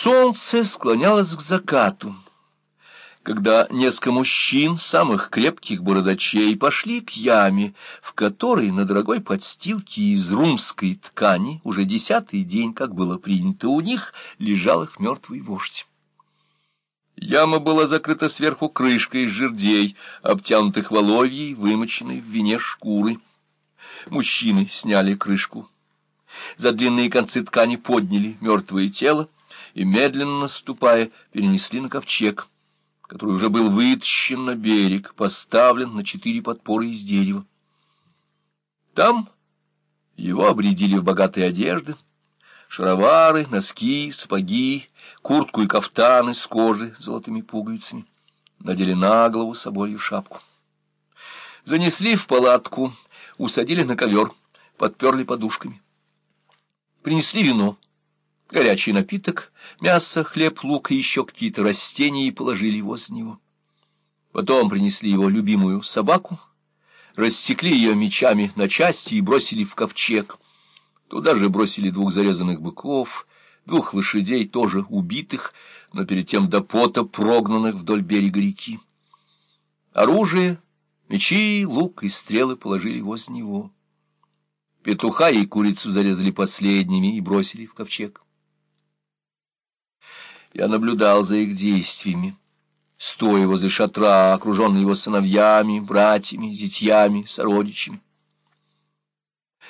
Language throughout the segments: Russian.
Солнце склонялось к закату, когда несколько мужчин, самых крепких бородачей, пошли к яме, в которой на дорогой подстилке из румской ткани уже десятый день, как было принято у них, лежал их мертвый вождь. Яма была закрыта сверху крышкой из жердей, обтянутых воловьей, вымоченной в вине шкуры. Мужчины сняли крышку. За длинные концы ткани подняли мертвое тело и, медленно наступая, перенесли на ковчег, который уже был вытащен на берег, поставлен на четыре подпоры из дерева. Там его обредили в богатые одежды, шаровары, носки, сапоги, куртку и кафтаны с кожи с золотыми пуговицами, надели на голову соболью шапку. Занесли в палатку, усадили на ковер, подперли подушками. Принесли вино, горячий напиток, мясо, хлеб, лук и еще какие-то растения и положили возле него. Потом принесли его любимую собаку, рассекли ее мечами на части и бросили в ковчег. Туда же бросили двух зарезанных быков, двух лошадей, тоже убитых, но перед тем до пота прогнанных вдоль берега реки. Оружие, мечи, лук и стрелы положили возле него. Петуха и курицу зарезали последними и бросили в ковчег. Я наблюдал за их действиями, стоя возле шатра, окруженный его сыновьями, братьями, зятьями, сородичами.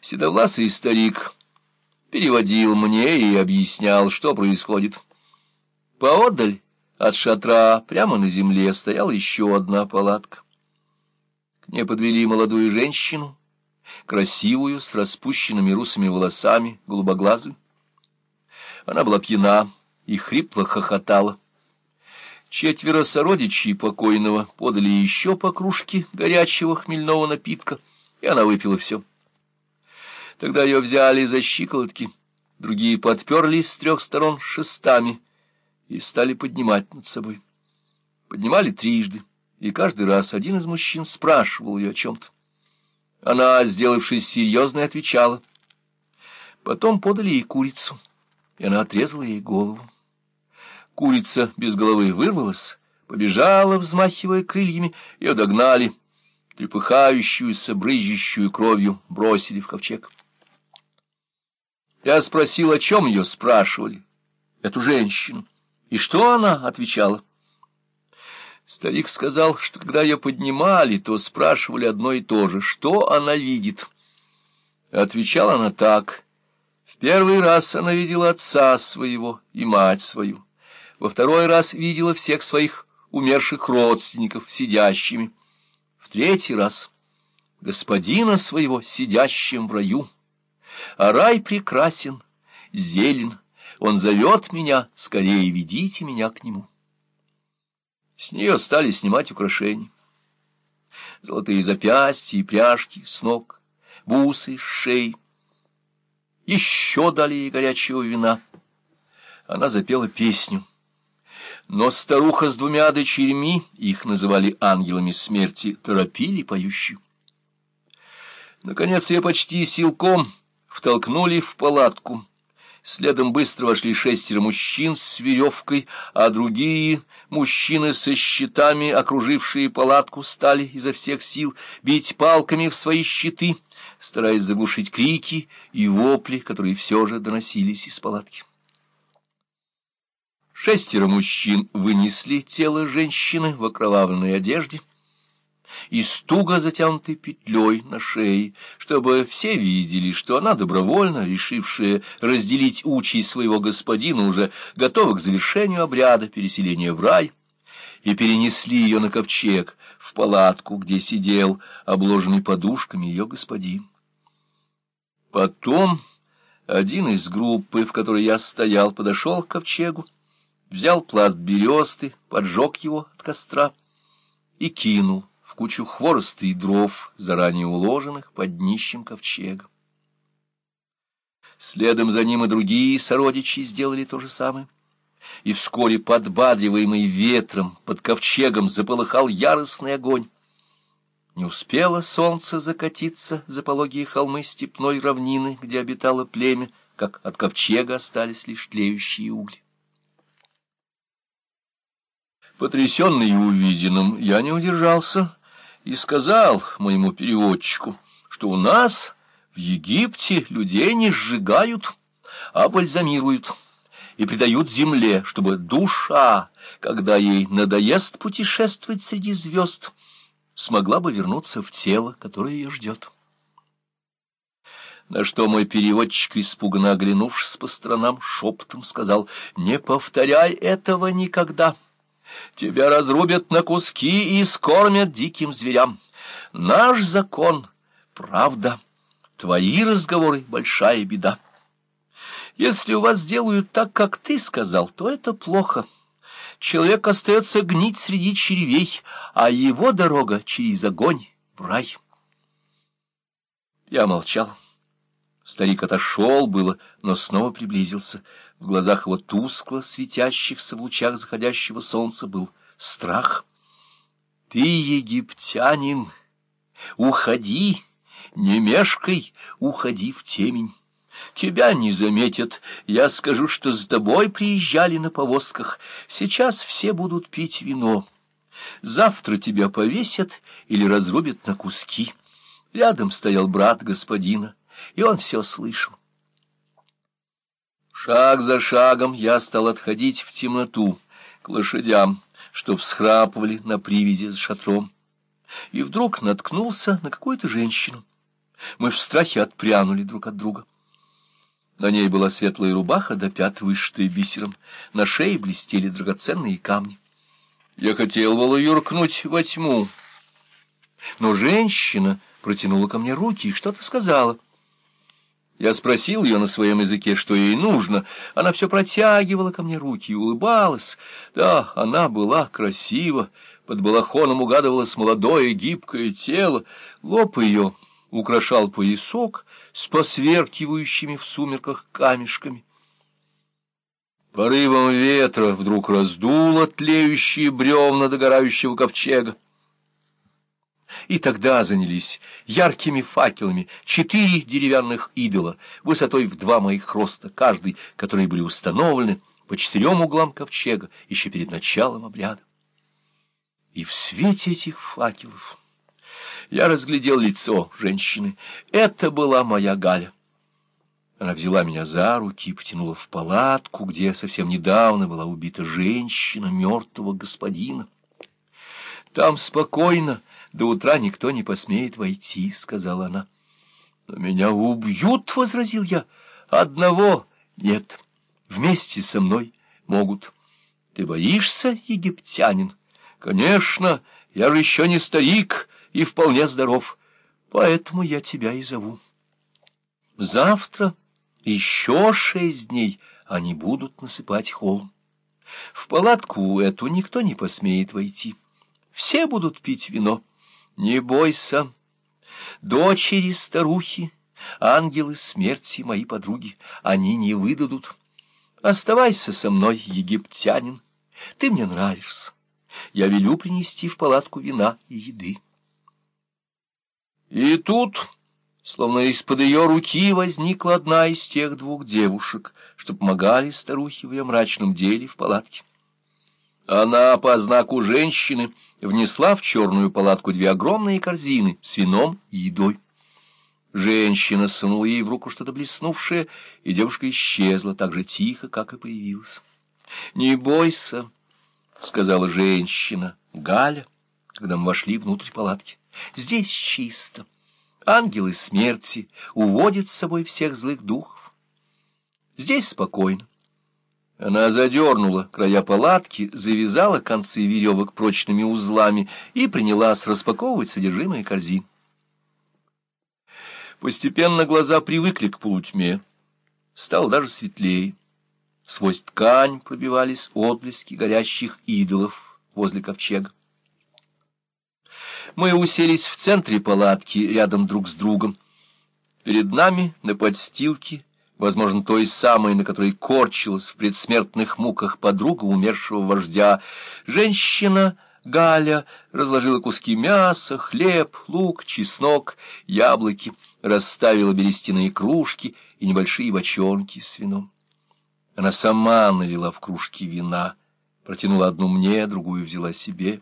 Седовласый старик переводил мне и объяснял, что происходит. Поодаль от шатра прямо на земле стояла еще одна палатка. К ней подвели молодую женщину, красивую, с распущенными русыми волосами, голубоглазую. Она была пьяна и хрипло хохотала. Четверо сородичей покойного подали еще по кружке горячего хмельного напитка, и она выпила все. Тогда ее взяли за щиколотки, другие подперлись с трех сторон шестами и стали поднимать над собой. Поднимали трижды, и каждый раз один из мужчин спрашивал ее о чем-то. Она, сделавшись серьезной, отвечала. Потом подали ей курицу, и она отрезала ей голову. Курица без головы вырвалась, побежала, взмахивая крыльями, ее догнали, трепыхающуюся, брызжущую кровью бросили в ковчег. Я спросил, о чем ее спрашивали, эту женщину, и что она отвечала. Старик сказал, что когда ее поднимали, то спрашивали одно и то же, что она видит. Отвечала она так. В первый раз она видела отца своего и мать свою. Во второй раз видела всех своих умерших родственников сидящими. В третий раз господина своего сидящим в раю. А рай прекрасен, зелен, он зовет меня, скорее ведите меня к нему. С нее стали снимать украшения. Золотые запястья и пряжки с ног, бусы с шеи. Еще дали ей горячего вина. Она запела песню. Но старуха с двумя дочерьми, их называли ангелами смерти, торопили поющую. Наконец ее почти силком втолкнули в палатку. Следом быстро вошли шестеро мужчин с веревкой, а другие мужчины со щитами, окружившие палатку, стали изо всех сил бить палками в свои щиты, стараясь заглушить крики и вопли, которые все же доносились из палатки. Шестеро мужчин вынесли тело женщины в окровавленной одежде и стуго затянутой петлей на шее, чтобы все видели, что она добровольно, решившая разделить участь своего господина, уже готова к завершению обряда переселения в рай, и перенесли ее на ковчег, в палатку, где сидел, обложенный подушками, ее господин. Потом один из группы, в которой я стоял, подошел к ковчегу, взял пласт бересты, поджег его от костра и кинул в кучу хвороста и дров, заранее уложенных под днищем ковчега. Следом за ним и другие сородичи сделали то же самое. И вскоре, подбадриваемый ветром, под ковчегом заполыхал яростный огонь. Не успело солнце закатиться за пологие холмы степной равнины, где обитало племя, как от ковчега остались лишь тлеющие угли. Потрясенный увиденным, я не удержался и сказал моему переводчику, что у нас в Египте людей не сжигают, а бальзамируют и предают земле, чтобы душа, когда ей надоест путешествовать среди звезд, смогла бы вернуться в тело, которое ее ждет. На что мой переводчик, испуганно оглянувшись по сторонам, шепотом сказал, «Не повторяй этого никогда». Тебя разрубят на куски и скормят диким зверям. Наш закон — правда. Твои разговоры — большая беда. Если у вас сделают так, как ты сказал, то это плохо. Человек остается гнить среди червей, а его дорога через огонь в рай. Я молчал. Старик отошел было, но снова приблизился. В глазах его тускло светящихся в лучах заходящего солнца был страх. «Ты египтянин! Уходи! Не мешкай! Уходи в темень!» Тебя не заметят. Я скажу, что с тобой приезжали на повозках. Сейчас все будут пить вино. Завтра тебя повесят или разрубят на куски. Рядом стоял брат господина и он все слышал. Шаг за шагом я стал отходить в темноту к лошадям, что всхрапывали на привязи за шатром, и вдруг наткнулся на какую-то женщину. Мы в страхе отпрянули друг от друга. На ней была светлая рубаха до пят, вышитая бисером, на шее блестели драгоценные камни. Я хотел было юркнуть во тьму, но женщина протянула ко мне руки и что-то сказала — я спросил ее на своем языке, что ей нужно. Она все протягивала ко мне руки и улыбалась. Да, она была красива. Под балахоном угадывалось молодое гибкое тело. Лоб ее украшал поясок с посверкивающими в сумерках камешками. Порывом ветра вдруг раздуло тлеющие бревна догорающего ковчега. И тогда занялись яркими факелами четыре деревянных идола, высотой в два моих роста, каждый, которые были установлены по четырем углам ковчега еще перед началом обряда. И в свете этих факелов я разглядел лицо женщины. Это была моя Галя. Она взяла меня за руки и потянула в палатку, где совсем недавно была убита женщина мертвого господина. Там спокойно до утра никто не посмеет войти, — сказала она. — Но меня убьют, — возразил я. — Одного нет. Вместе со мной могут. Ты боишься, египтянин? Конечно, я же еще не старик и вполне здоров. Поэтому я тебя и зову. Завтра еще шесть дней они будут насыпать холм. В палатку эту никто не посмеет войти. Все будут пить вино. Не бойся, дочери старухи, ангелы смерти мои подруги, они не выдадут. Оставайся со мной, египтянин, ты мне нравишься. Я велю принести в палатку вина и еды. И тут, словно из-под ее руки, возникла одна из тех двух девушек, что помогали старухе в ее мрачном деле в палатке. Она по знаку женщины внесла в черную палатку две огромные корзины с вином и едой. Женщина сунула ей в руку что-то блеснувшее, и девушка исчезла так же тихо, как и появилась. — Не бойся, — сказала женщина, Галя, когда мы вошли внутрь палатки. — Здесь чисто. Ангелы смерти уводят с собой всех злых духов. Здесь спокойно. Она задернула края палатки, завязала концы веревок прочными узлами и принялась распаковывать содержимое корзин. Постепенно глаза привыкли к полутьме, стало даже светлее. Сквозь ткань пробивались отблески горящих идолов возле ковчега. Мы уселись в центре палатки, рядом друг с другом. Перед нами на подстилке возможно, той самой, на которой корчилась в предсмертных муках подруга умершего вождя. Женщина Галя разложила куски мяса, хлеб, лук, чеснок, яблоки, расставила берестяные кружки и небольшие бочонки с вином. Она сама налила в кружки вина, Протянула одну мне, другую взяла себе.